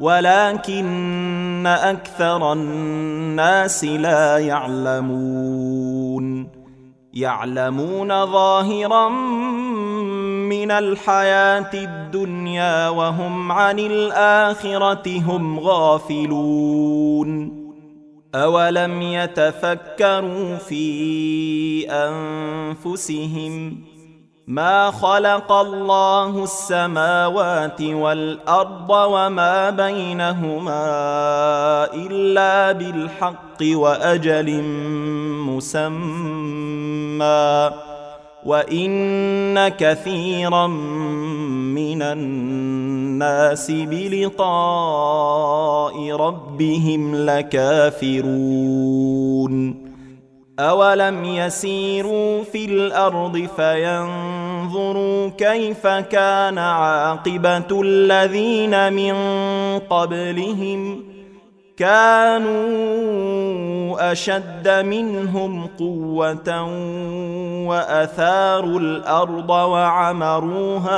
ولكن أكثر الناس لا يعلمون. يعلمون ظاهرا من الحياة الدنيا وهم عن الآخرة هم غافلون. أولم يتفكروا في أنفسهم ما خلق الله السماوات والأرض وما بينهما إلا بالحق وأجل مسمى. وإن كثيرا من الناس بلقاء ربهم لكافرون. أولم يسيروا في الأرض فينظروا كيف كان عاقبة الذين من قبلهم كانوا أشد منهم قوة وأثاروا الأرض وعمروها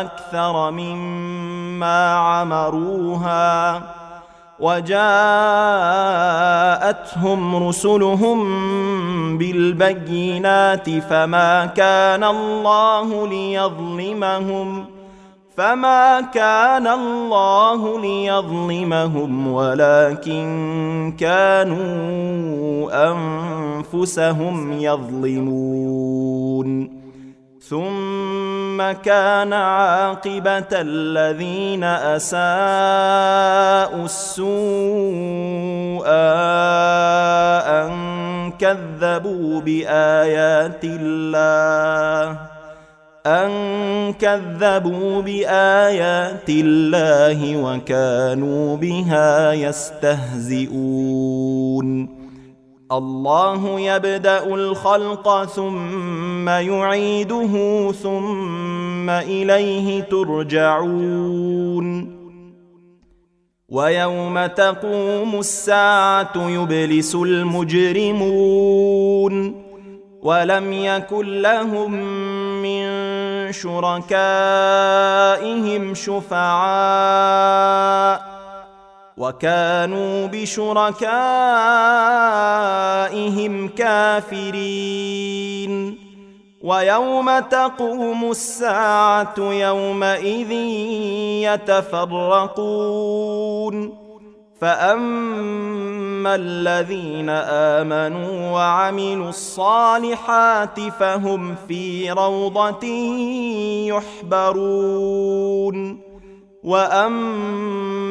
أكثر مما عمروها وجاءتهم رسلهم بالبينات فما كان الله ليظلمهم فما كان الله ليظلمهم ولكن كانوا أنفسهم يظلمون. ثم كان عاقبة الذين أساءوا السوء أن كذبوا بآيات الله أن كذبوا بآيات الله وكانوا بها يستهزئون. الله يبدأ الخلق ثم يعيده ثم إليه ترجعون. ويوم تقوم الساعة يبلس المجرمون. ولم يكن لهم من شركائهم شفعاء. وكانوا بشركائهم كافرين. ويوم تقوم الساعة يومئذ يتفرقون. فأما الذين آمنوا وعملوا الصالحات فهم في روضة يحبرون. وأما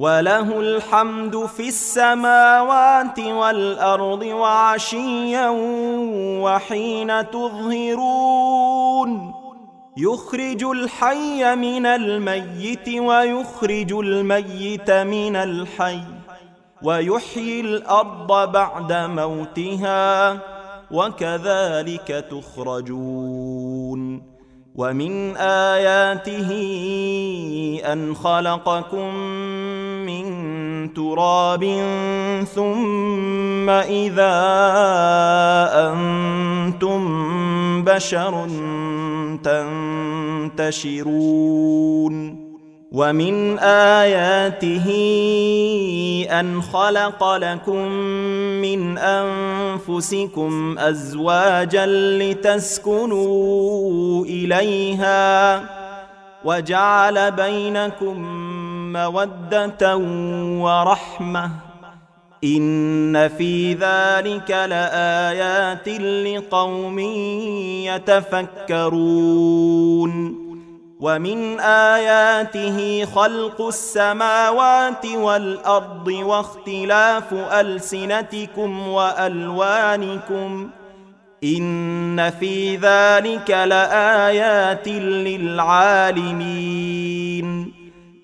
وله الحمد في السماوات والأرض وعشيا وحين تظهرون. يخرج الحي من الميت ويخرج الميت من الحي ويحيي الأرض بعد موتها وكذلك تخرجون. ومن آياته أن خلقكم تراب ثم إذا أنتم بشر تنتشرون ومن آياته أن خلق لكم من أنفسكم أزواجا لتسكنوا إليها وجعل بينكم مودة ورحمة. إن في ذلك لآيات لقوم يتفكرون. ومن آياته خلق السماوات والأرض واختلاف ألسنتكم وألوانكم. إن في ذلك لآيات للعالمين.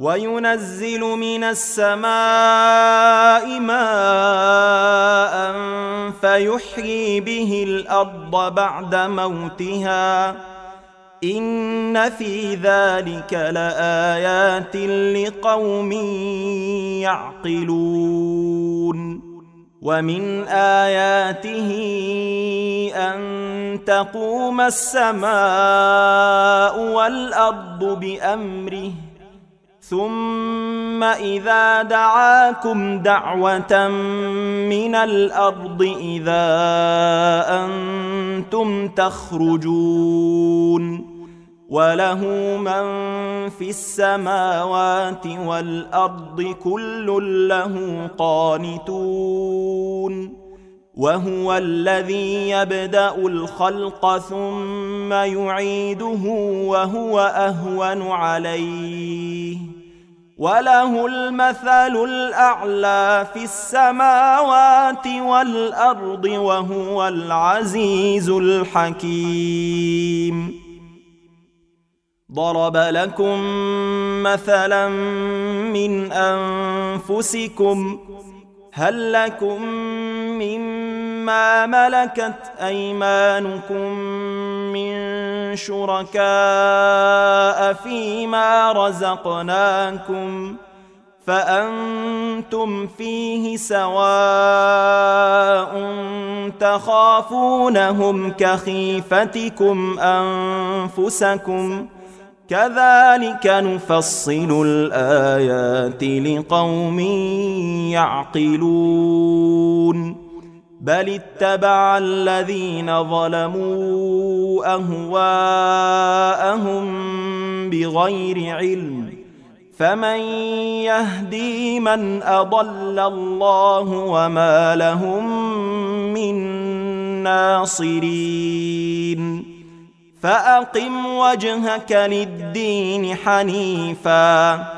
وينزل من السماء ماء فيحيي به الأرض بعد موتها. إن في ذلك لآيات لقوم يعقلون. ومن آياته أن تقوم السماء والأرض بأمره. ثم إذا دعاكم دعوة من الأرض إذا أنتم تخرجون وله من في السماوات والأرض كل له قانتون وهو الذي يبدأ الخلق ثم يعيده وهو أهون عليه وله المثل الأعلى في السماوات والأرض وهو العزيز الحكيم. ضرب لكم مثلا من أنفسكم هل لكم مما ملكت أيمانكم من شركاء فيما رزقناكم فأنتم فيه سواء تخافونهم كخيفتكم أنفسكم كذلك نفصل الآيات لقوم يعقلون بل اتبع الذين ظلموا اهواءهم بغير علم فمن يهدي من اضل الله وما لهم من ناصرين فاقم وجهك للدين حنيفا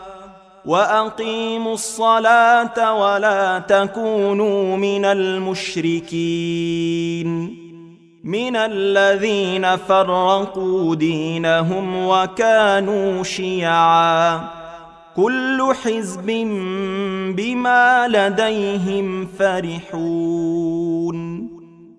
وأقيموا الصلاة ولا تكونوا من المشركين. من الذين فرقوا دينهم وكانوا شيعا. كل حزب بما لديهم فرحون.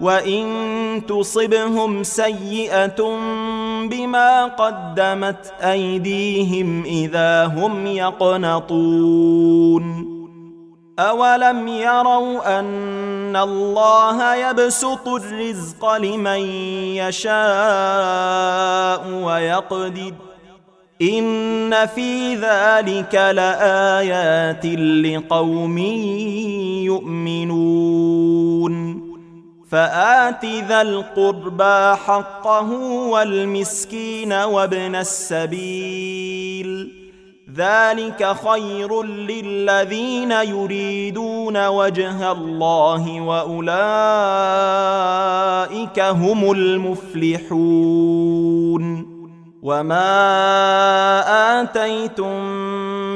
وان تصبهم سيئه بما قدمت ايديهم اذا هم يقنطون اولم يروا ان الله يبسط الرزق لمن يشاء ويقدر ان في ذلك لايات لقوم يؤمنون فآت ذا القربى حقه والمسكين وابن السبيل. ذلك خير للذين يريدون وجه الله وأولئك هم المفلحون. وما اتيتم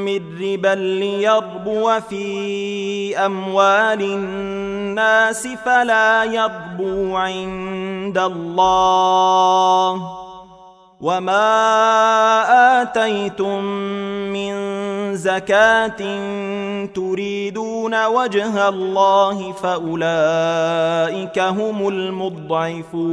من ربا ليربو في اموال الناس فلا يربو عند الله وما اتيتم من زكاه تريدون وجه الله فاولئك هم المضعفون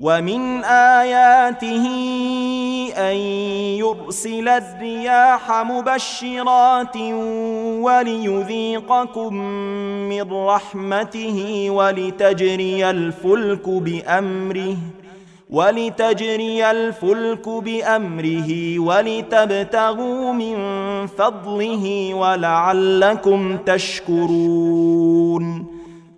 ومن آياته أن يرسل الرياح مبشرات وليذيقكم من رحمته ولتجري الفلك بأمره ولتجري الفلك بأمره ولتبتغوا من فضله ولعلكم تشكرون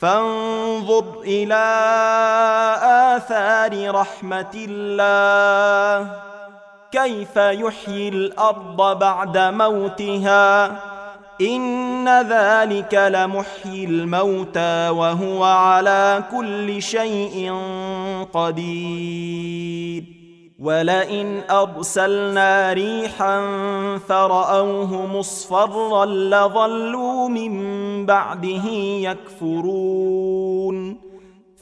فانظر إلى آثار رحمة الله. كيف يحيي الأرض بعد موتها؟ إن ذلك لمحيي الموتى وهو على كل شيء قدير. ولئن أرسلنا ريحا فرأوه مصفرا لظلوا من بعده يكفرون.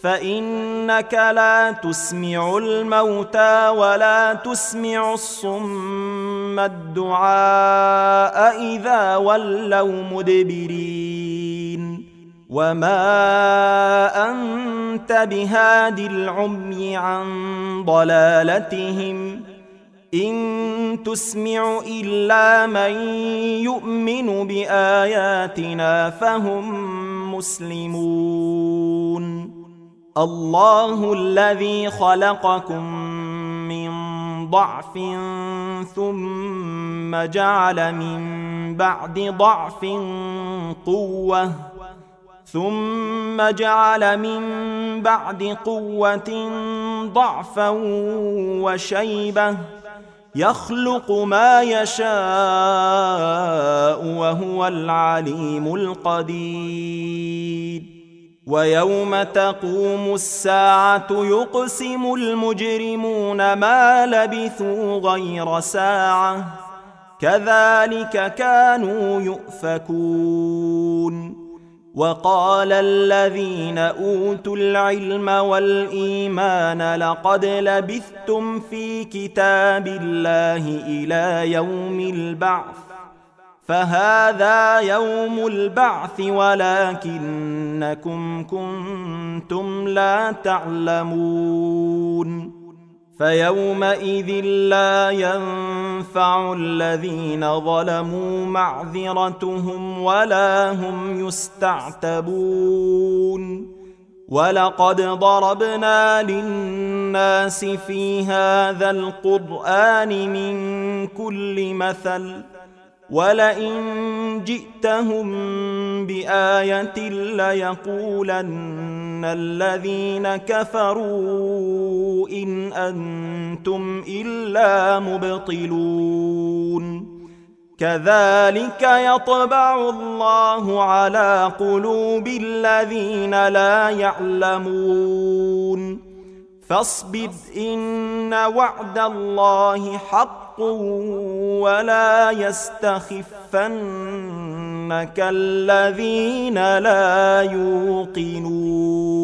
فإنك لا تسمع الموتى ولا تسمع الصم الدعاء إذا ولوا مدبرين. وما انت بهاد العمي عن ضلالتهم ان تسمع الا من يؤمن باياتنا فهم مسلمون الله الذي خلقكم من ضعف ثم جعل من بعد ضعف قوه ثم جعل من بعد قوة ضعفا وشيبة يخلق ما يشاء وهو العليم القدير. ويوم تقوم الساعة يقسم المجرمون ما لبثوا غير ساعة. كذلك كانوا يؤفكون. وقال الذين أوتوا العلم والإيمان لقد لبثتم في كتاب الله إلى يوم البعث فهذا يوم البعث ولكنكم كنتم لا تعلمون. فيومئذ لا ينفع الذين ظلموا معذرتهم ولا هم يستعتبون. ولقد ضربنا للناس في هذا القران من كل مثل ولئن جئتهم بايه ليقولن الذين كفروا ان أنتم الا مبطلون كذلك يطبع الله على قلوب الذين لا يعلمون فاصبر ان وعد الله حق ولا يستخفنك الذين لا يوقنون.